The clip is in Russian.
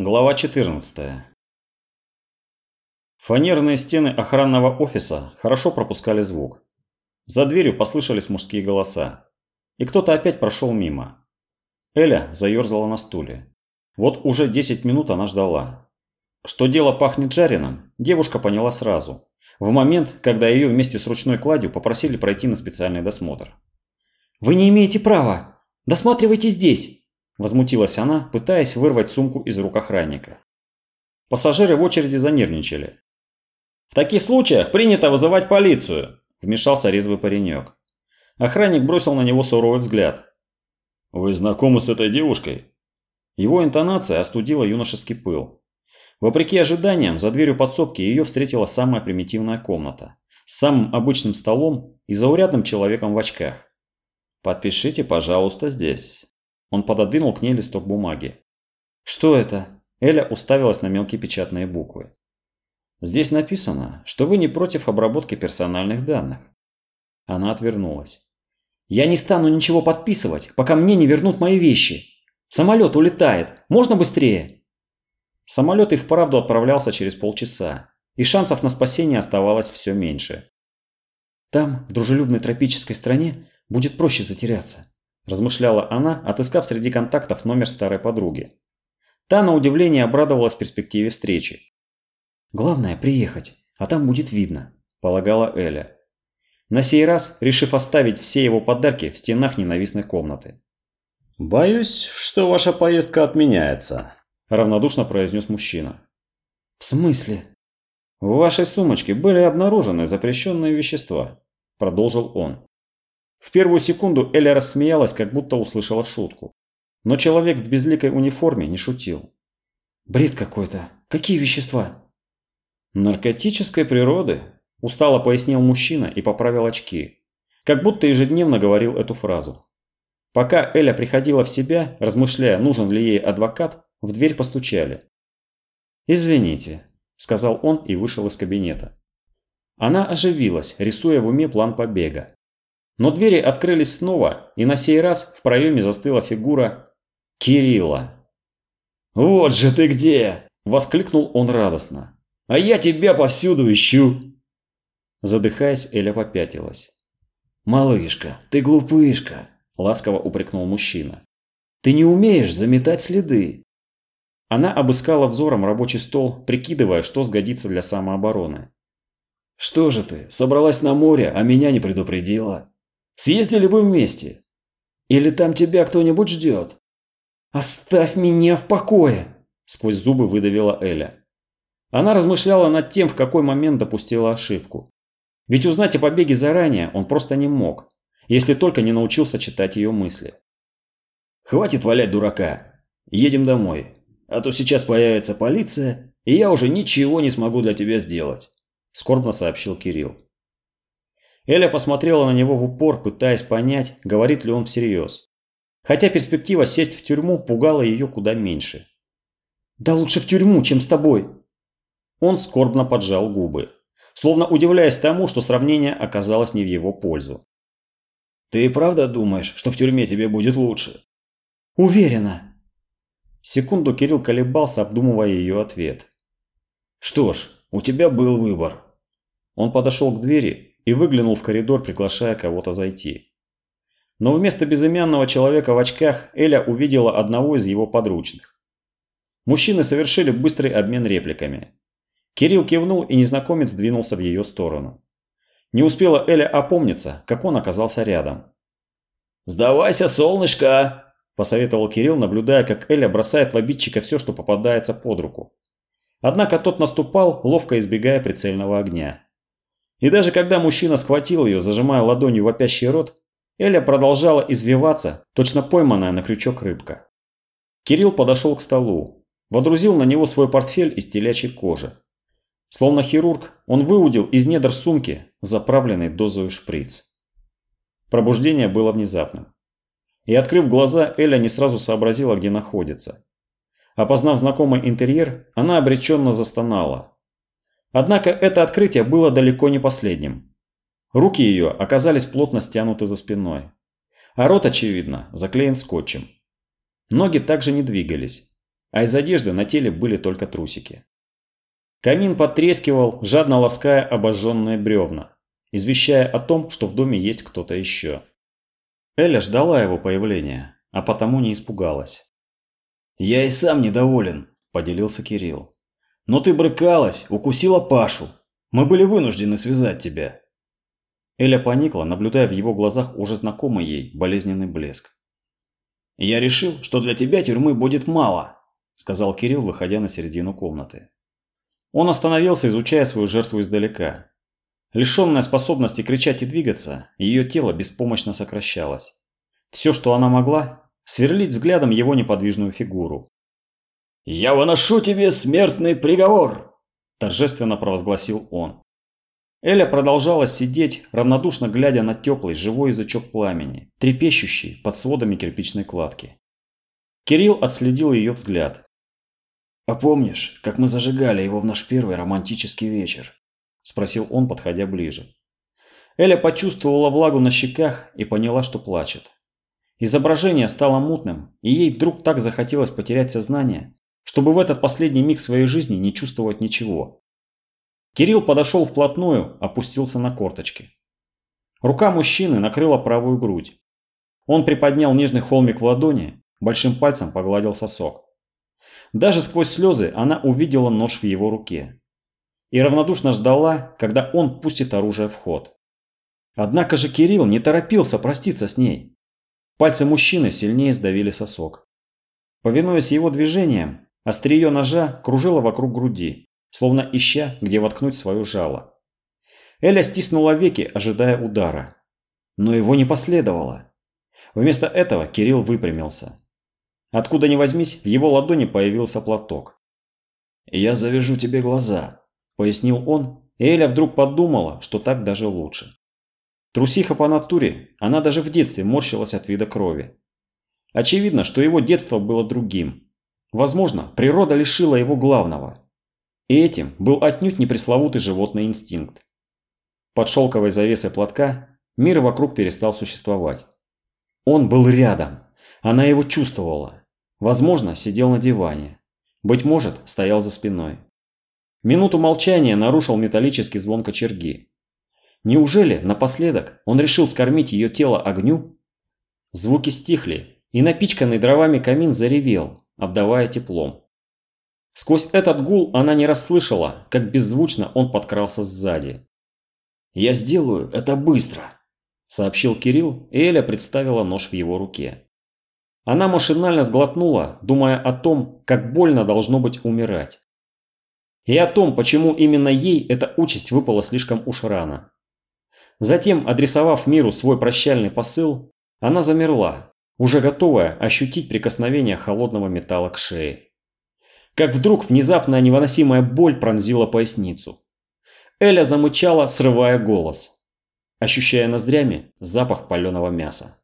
Глава 14. Фанерные стены охранного офиса хорошо пропускали звук. За дверью послышались мужские голоса. И кто-то опять прошел мимо. Эля заерзала на стуле. Вот уже 10 минут она ждала. Что дело пахнет жареным, девушка поняла сразу. В момент, когда ее вместе с ручной кладью попросили пройти на специальный досмотр. «Вы не имеете права! Досматривайте здесь!» Возмутилась она, пытаясь вырвать сумку из рук охранника. Пассажиры в очереди занервничали. «В таких случаях принято вызывать полицию», – вмешался резвый паренек. Охранник бросил на него суровый взгляд. «Вы знакомы с этой девушкой?» Его интонация остудила юношеский пыл. Вопреки ожиданиям, за дверью подсобки ее встретила самая примитивная комната. С самым обычным столом и заурядным человеком в очках. «Подпишите, пожалуйста, здесь». Он пододвинул к ней листок бумаги. «Что это?» Эля уставилась на мелкие печатные буквы. «Здесь написано, что вы не против обработки персональных данных». Она отвернулась. «Я не стану ничего подписывать, пока мне не вернут мои вещи. Самолет улетает. Можно быстрее?» Самолет и вправду отправлялся через полчаса, и шансов на спасение оставалось все меньше. «Там, в дружелюбной тропической стране, будет проще затеряться размышляла она, отыскав среди контактов номер старой подруги. Та на удивление обрадовалась перспективе встречи. «Главное приехать, а там будет видно», – полагала Эля. На сей раз, решив оставить все его подарки в стенах ненавистной комнаты. «Боюсь, что ваша поездка отменяется», – равнодушно произнес мужчина. «В смысле?» «В вашей сумочке были обнаружены запрещенные вещества», – продолжил он. В первую секунду Эля рассмеялась, как будто услышала шутку. Но человек в безликой униформе не шутил. «Бред какой-то. Какие вещества?» «Наркотической природы», – устало пояснил мужчина и поправил очки. Как будто ежедневно говорил эту фразу. Пока Эля приходила в себя, размышляя, нужен ли ей адвокат, в дверь постучали. «Извините», – сказал он и вышел из кабинета. Она оживилась, рисуя в уме план побега. Но двери открылись снова, и на сей раз в проеме застыла фигура Кирилла. «Вот же ты где!» – воскликнул он радостно. «А я тебя повсюду ищу!» Задыхаясь, Эля попятилась. «Малышка, ты глупышка!» – ласково упрекнул мужчина. «Ты не умеешь заметать следы!» Она обыскала взором рабочий стол, прикидывая, что сгодится для самообороны. «Что же ты, собралась на море, а меня не предупредила?» Съездили бы вместе. Или там тебя кто-нибудь ждет?» «Оставь меня в покое!» – сквозь зубы выдавила Эля. Она размышляла над тем, в какой момент допустила ошибку. Ведь узнать о побеге заранее он просто не мог, если только не научился читать ее мысли. «Хватит валять дурака. Едем домой. А то сейчас появится полиция, и я уже ничего не смогу для тебя сделать», – скорбно сообщил Кирилл. Эля посмотрела на него в упор, пытаясь понять, говорит ли он всерьез. Хотя перспектива сесть в тюрьму пугала ее куда меньше. «Да лучше в тюрьму, чем с тобой!» Он скорбно поджал губы, словно удивляясь тому, что сравнение оказалось не в его пользу. «Ты и правда думаешь, что в тюрьме тебе будет лучше?» «Уверена!» Секунду Кирилл колебался, обдумывая ее ответ. «Что ж, у тебя был выбор». Он подошел к двери и выглянул в коридор, приглашая кого-то зайти. Но вместо безымянного человека в очках Эля увидела одного из его подручных. Мужчины совершили быстрый обмен репликами. Кирилл кивнул, и незнакомец двинулся в ее сторону. Не успела Эля опомниться, как он оказался рядом. «Сдавайся, солнышко!» – посоветовал Кирилл, наблюдая, как Эля бросает в обидчика все, что попадается под руку. Однако тот наступал, ловко избегая прицельного огня. И даже когда мужчина схватил ее, зажимая ладонью вопящий рот, Эля продолжала извиваться, точно пойманная на крючок рыбка. Кирилл подошел к столу, водрузил на него свой портфель из телячьей кожи. Словно хирург, он выудил из недр сумки заправленный дозою шприц. Пробуждение было внезапным. И открыв глаза, Эля не сразу сообразила, где находится. Опознав знакомый интерьер, она обреченно застонала, Однако это открытие было далеко не последним. Руки ее оказались плотно стянуты за спиной. А рот, очевидно, заклеен скотчем. Ноги также не двигались. а из одежды на теле были только трусики. Камин потрескивал, жадно лаская обожженные бревна, извещая о том, что в доме есть кто-то еще. Эля ждала его появления, а потому не испугалась. «Я и сам недоволен», – поделился Кирилл. «Но ты брыкалась, укусила Пашу. Мы были вынуждены связать тебя». Эля поникла, наблюдая в его глазах уже знакомый ей болезненный блеск. «Я решил, что для тебя тюрьмы будет мало», – сказал Кирилл, выходя на середину комнаты. Он остановился, изучая свою жертву издалека. Лишенная способности кричать и двигаться, ее тело беспомощно сокращалось. Все, что она могла, сверлить взглядом его неподвижную фигуру. «Я выношу тебе смертный приговор!» – торжественно провозгласил он. Эля продолжала сидеть, равнодушно глядя на теплый, живой язычок пламени, трепещущий под сводами кирпичной кладки. Кирилл отследил ее взгляд. «А помнишь, как мы зажигали его в наш первый романтический вечер?» – спросил он, подходя ближе. Эля почувствовала влагу на щеках и поняла, что плачет. Изображение стало мутным, и ей вдруг так захотелось потерять сознание, чтобы в этот последний миг своей жизни не чувствовать ничего. Кирилл подошел вплотную, опустился на корточки. Рука мужчины накрыла правую грудь. Он приподнял нежный холмик в ладони, большим пальцем погладил сосок. Даже сквозь слезы она увидела нож в его руке. И равнодушно ждала, когда он пустит оружие в ход. Однако же Кирилл не торопился проститься с ней. Пальцы мужчины сильнее сдавили сосок. Повинуясь его движениям, острие ножа кружило вокруг груди, словно ища, где воткнуть свое жало. Эля стиснула веки, ожидая удара. Но его не последовало. Вместо этого Кирилл выпрямился. Откуда ни возьмись, в его ладони появился платок. «Я завяжу тебе глаза», – пояснил он, и Эля вдруг подумала, что так даже лучше. Трусиха по натуре, она даже в детстве морщилась от вида крови. Очевидно, что его детство было другим. Возможно, природа лишила его главного. И этим был отнюдь не пресловутый животный инстинкт. Под шелковой завесой платка мир вокруг перестал существовать. Он был рядом. Она его чувствовала. Возможно, сидел на диване. Быть может, стоял за спиной. Минуту молчания нарушил металлический звон кочерги. Неужели, напоследок, он решил скормить ее тело огню? Звуки стихли, и напичканный дровами камин заревел, обдавая теплом. Сквозь этот гул она не расслышала, как беззвучно он подкрался сзади. «Я сделаю это быстро», – сообщил Кирилл, и Эля представила нож в его руке. Она машинально сглотнула, думая о том, как больно должно быть умирать. И о том, почему именно ей эта участь выпала слишком уж рано. Затем, адресовав миру свой прощальный посыл, она замерла, уже готовая ощутить прикосновение холодного металла к шее. Как вдруг внезапная невыносимая боль пронзила поясницу. Эля замычала, срывая голос, ощущая ноздрями запах паленого мяса.